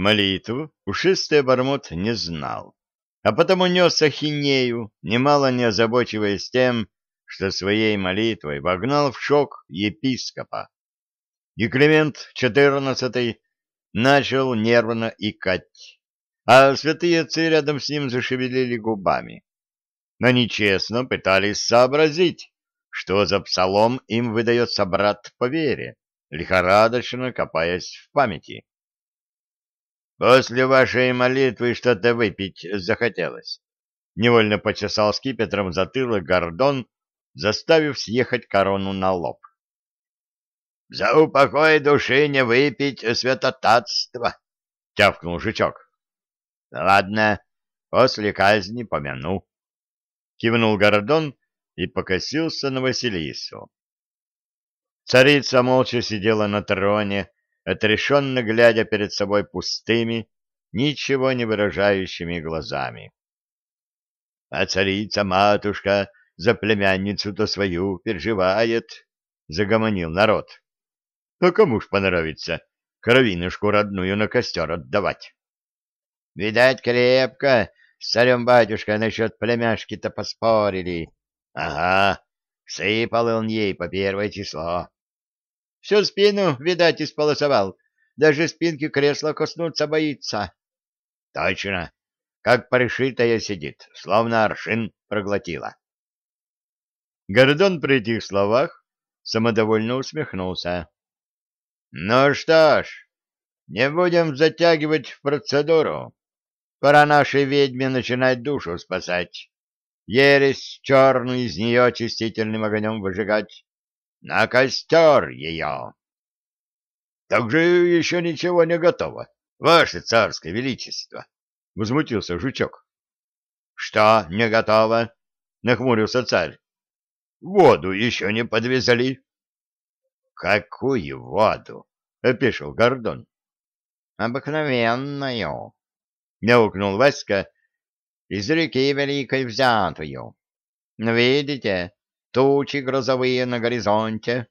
Молитву ушистый обормот не знал, а потому нес ахинею, немало не озабочиваясь тем, что своей молитвой вогнал в шок епископа. И Климент XIV начал нервно икать, а святые отцы рядом с ним зашевелили губами. Но нечестно пытались сообразить, что за псалом им выдается брат по вере, лихорадочно копаясь в памяти. «После вашей молитвы что-то выпить захотелось», — невольно почесал скипетром затылок Гордон, заставив съехать корону на лоб. «За упокой души не выпить святотатство», — тявкнул жучок. «Ладно, после казни помяну», — кивнул Гордон и покосился на Василису. Царица молча сидела на троне, отрешенно глядя перед собой пустыми, ничего не выражающими глазами. А царица-матушка за племянницу-то свою переживает, — загомонил народ. — А кому ж понравится кровинушку родную на костер отдавать? — Видать, крепко с царем-батюшкой насчет племяшки-то поспорили. Ага, сыпал он ей по первое число. Всю спину, видать, исполосовал. Даже спинки кресла коснуться боится. Точно, как пришитая сидит, словно аршин проглотила. Гордон при этих словах самодовольно усмехнулся. Ну что ж, не будем затягивать процедуру. Пора нашей ведьме начинать душу спасать ересь черную из нее очистительным огнем выжигать. На костер ее! — Так же еще ничего не готово, ваше царское величество! — возмутился жучок. — Что не готово? — нахмурился царь. — Воду еще не подвезли. — Какую воду? — опешил Гордон. — Обыкновенную, — мяукнул Васька, из реки Великой взятую. Видите, тучи грозовые на горизонте.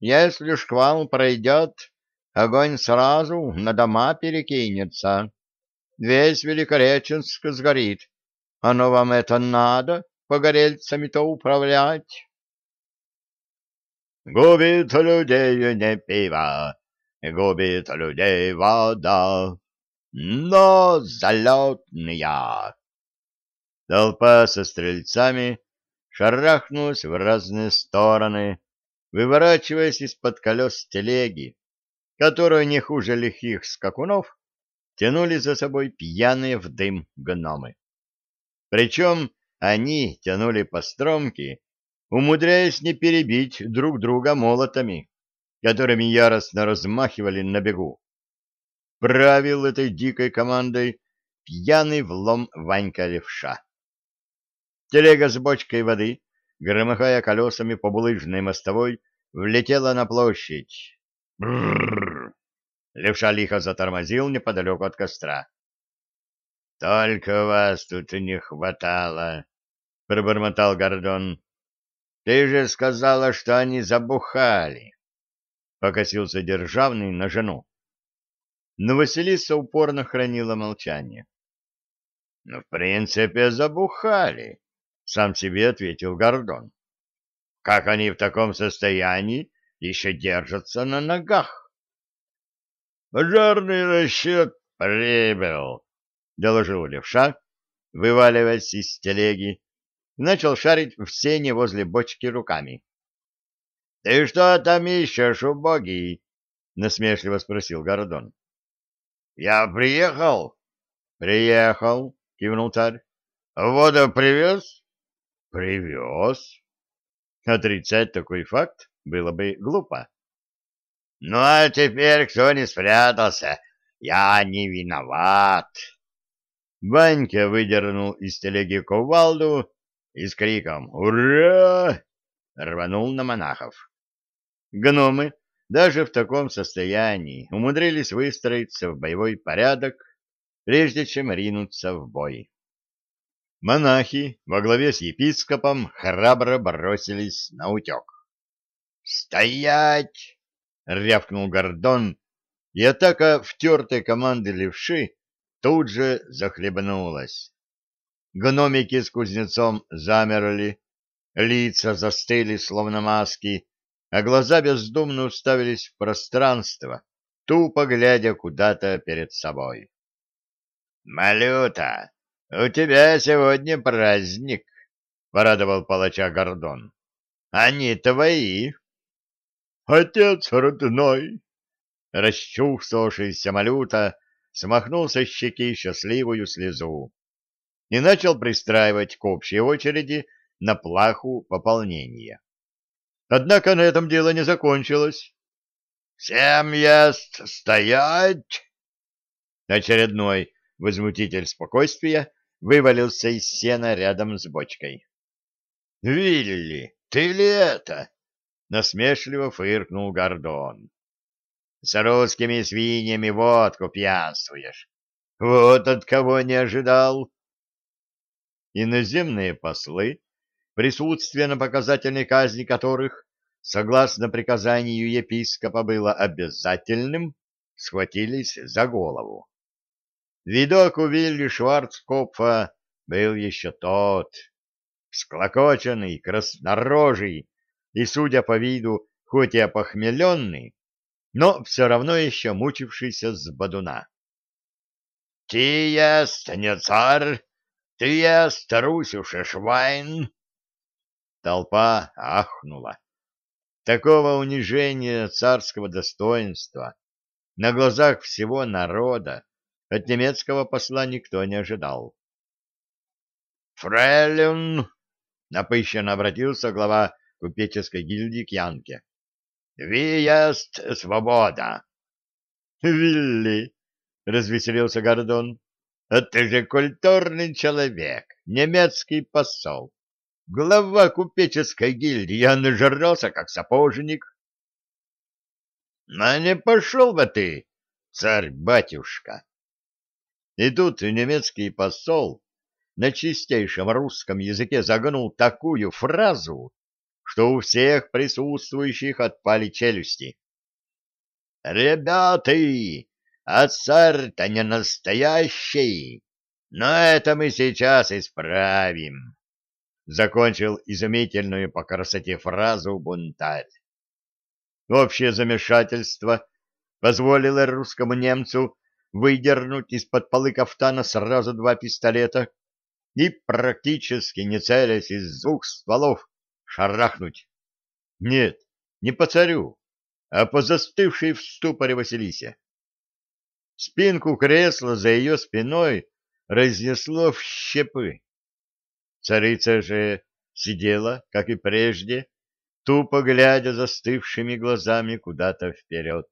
Если шквал пройдет, огонь сразу на дома перекинется. Весь Великореченск сгорит. Оно вам это надо, погорельцами-то управлять? Губит людей не пиво, губит людей вода, но залетная. Толпа со стрельцами шарахнулась в разные стороны, выворачиваясь из-под колес телеги, которую не хуже лихих скакунов тянули за собой пьяные в дым гномы. Причем они тянули по стромке, умудряясь не перебить друг друга молотами, которыми яростно размахивали на бегу. Правил этой дикой командой пьяный влом Ванька Левша. Телега с бочкой воды, громыхая колесами по булыжной мостовой, влетела на площадь. Брррр! Левша лихо затормозил неподалеку от костра. — Только вас тут и не хватало, — пробормотал Гордон. — Ты же сказала, что они забухали. Покосился державный на жену. Но Василиса упорно хранила молчание. — Ну, в принципе, забухали, сам себе ответил Гордон. Как они в таком состоянии еще держатся на ногах? Пожарный расчет прибыл, доложил левша, вываливаясь из телеги, начал шарить в сене возле бочки руками. — Ты что там ищешь, убогий? — насмешливо спросил Гордон. — Я приехал. — Приехал, — кивнул царь. — Воду привез? Привез. Отрицать такой факт было бы глупо. Ну а теперь кто не спрятался, я не виноват. Ванька выдернул из телеги кувалду и с криком «Ура!» рванул на монахов. Гномы даже в таком состоянии умудрились выстроиться в боевой порядок, прежде чем ринуться в бой. Монахи во главе с епископом храбро бросились на утек. «Стоять!» — рявкнул Гордон, и атака втертой команды левши тут же захлебнулась. Гномики с кузнецом замерли, лица застыли, словно маски, а глаза бездумно уставились в пространство, тупо глядя куда-то перед собой. «Малюта, у тебя сегодня праздник!» — порадовал палача Гордон. «Они твои!» «Отец родной!» Расчувствовавшийся Малюта смахнул со щеки счастливую слезу и начал пристраивать к общей очереди на плаху пополнения. Однако на этом дело не закончилось. «Всем есть стоять!» Очередной возмутитель спокойствия вывалился из сена рядом с бочкой. «Вилли, ты ли это?» — насмешливо фыркнул Гордон. «С русскими свиньями водку пьянствуешь. Вот от кого не ожидал!» Иноземные послы присутствие на показательной казни которых, согласно приказанию епископа, было обязательным, схватились за голову. Видок у Вилли Шварцкопфа был еще тот, склокоченный, краснорожий и, судя по виду, хоть и опохмеленный, но все равно еще мучившийся с бодуна. — Ты есть не царь, ты есть Русюша Швайн, Толпа ахнула. Такого унижения царского достоинства на глазах всего народа от немецкого посла никто не ожидал. «Фрейлин!» — напыщенно обратился глава купеческой гильдии к Янке. «Ви есть свобода!» «Вилли!» — развеселился Гордон. «А ты же культурный человек, немецкий посол глава купеческой гильдии, я нажрался, как сапожник. — А не пошел бы ты, царь-батюшка! И тут немецкий посол на чистейшем русском языке загнул такую фразу, что у всех присутствующих отпали челюсти. «Ребята, а царь-то не настоящий, но это мы сейчас исправим» закончил изумительную по красоте фразу бунтарь. Общее замешательство позволило русскому немцу выдернуть из-под полы кафтана сразу два пистолета и, практически не целясь из двух стволов, шарахнуть. Нет, не по царю, а по застывшей в ступоре Василисе. Спинку кресла за ее спиной разнесло в щепы. Царица же сидела, как и прежде, тупо глядя застывшими глазами куда-то вперед.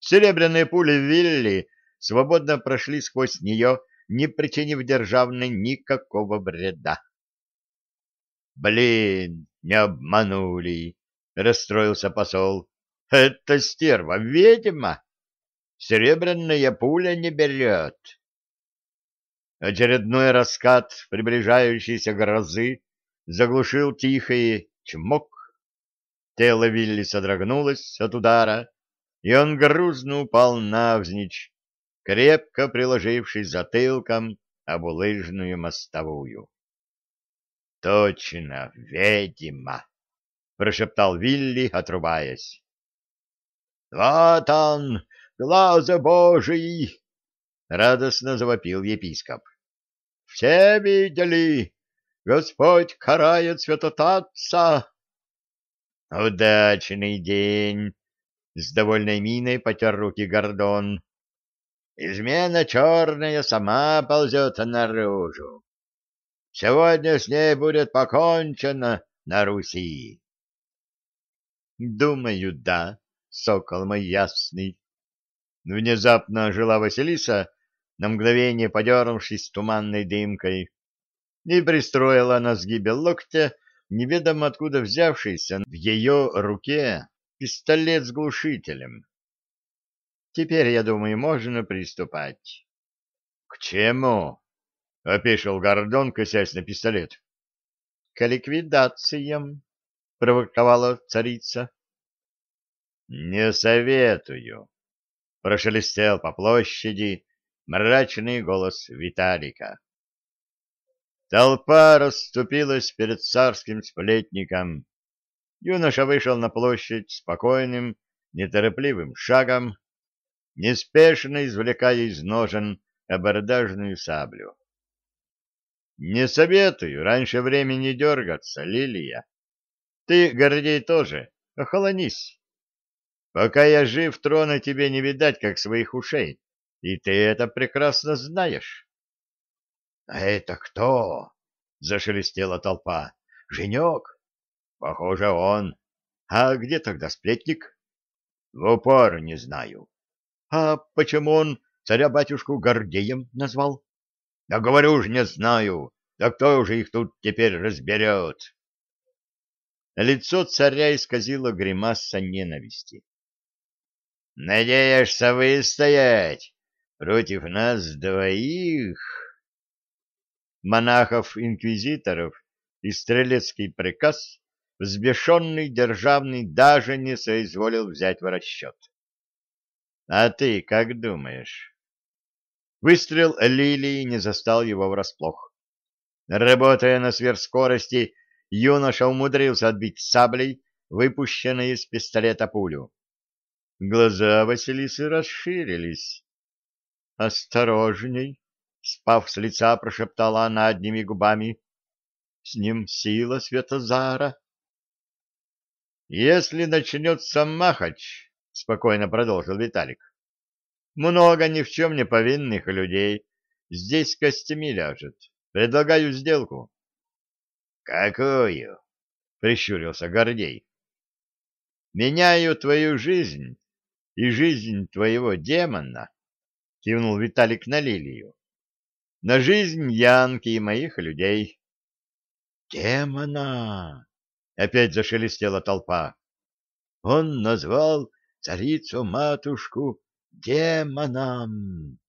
Серебряные пули Вилли свободно прошли сквозь нее, не причинив державной никакого вреда. «Блин, не обманули!» — расстроился посол. «Это стерва ведьма! Серебряная пуля не берет!» Очередной раскат приближающейся грозы заглушил тихое чмок. Тело Вилли содрогнулось от удара, и он грузно упал навзничь, крепко приложившись затылком об улыжную мостовую. — Точно, ведьма! — прошептал Вилли, отрубаясь. — Вот он, глаза божий! — радостно завопил епископ. Все видели? Господь карает святотатца. Удачный день! С довольной миной потер руки Гордон. Измена черная сама ползет наружу. Сегодня с ней будет покончено на Руси. Думаю, да, сокол мой ясный. Внезапно ожила Василиса, на мгновение подернувшись туманной дымкой, и пристроила на сгибе локтя неведомо откуда взявшийся в ее руке пистолет с глушителем. Теперь, я думаю, можно приступать. — К чему? — опешил Гордон, косясь на пистолет. — К ликвидациям, — провоковала царица. — Не советую, прошелестел по площади мрачный голос Виталика. Толпа расступилась перед царским сплетником. Юноша вышел на площадь спокойным, неторопливым шагом, неспешно извлекая из ножен абордажную саблю. Не советую раньше времени дергаться, Лилия. Ты, Гордей, тоже охолонись. Пока я жив, трона тебе не видать, как своих ушей, и ты это прекрасно знаешь. — А это кто? — зашелестела толпа. — Женек? — Похоже, он. А где тогда сплетник? — В упор не знаю. — А почему он царя-батюшку Гордеем назвал? — Да говорю ж, не знаю. Да кто же их тут теперь разберет? Лицо царя исказило гримаса ненависти. «Надеешься выстоять против нас двоих?» Монахов-инквизиторов и стрелецкий приказ взбешенный державный даже не соизволил взять в расчет. «А ты как думаешь?» Выстрел лилии не застал его врасплох. Работая на сверхскорости, юноша умудрился отбить саблей, выпущенной из пистолета пулю. Глаза Василисы расширились. «Осторожней!» — спав с лица, прошептала она одними губами. «С ним сила Светозара!» «Если начнется махач», — спокойно продолжил Виталик, — «много ни в чем не повинных людей здесь костями ляжет. Предлагаю сделку». «Какую?» — прищурился Гордей. «Меняю твою жизнь и жизнь твоего демона», — кивнул Виталик на Лилию, — «на жизнь Янки и моих людей». «Демона!» — опять зашелестела толпа. «Он назвал царицу-матушку демоном!»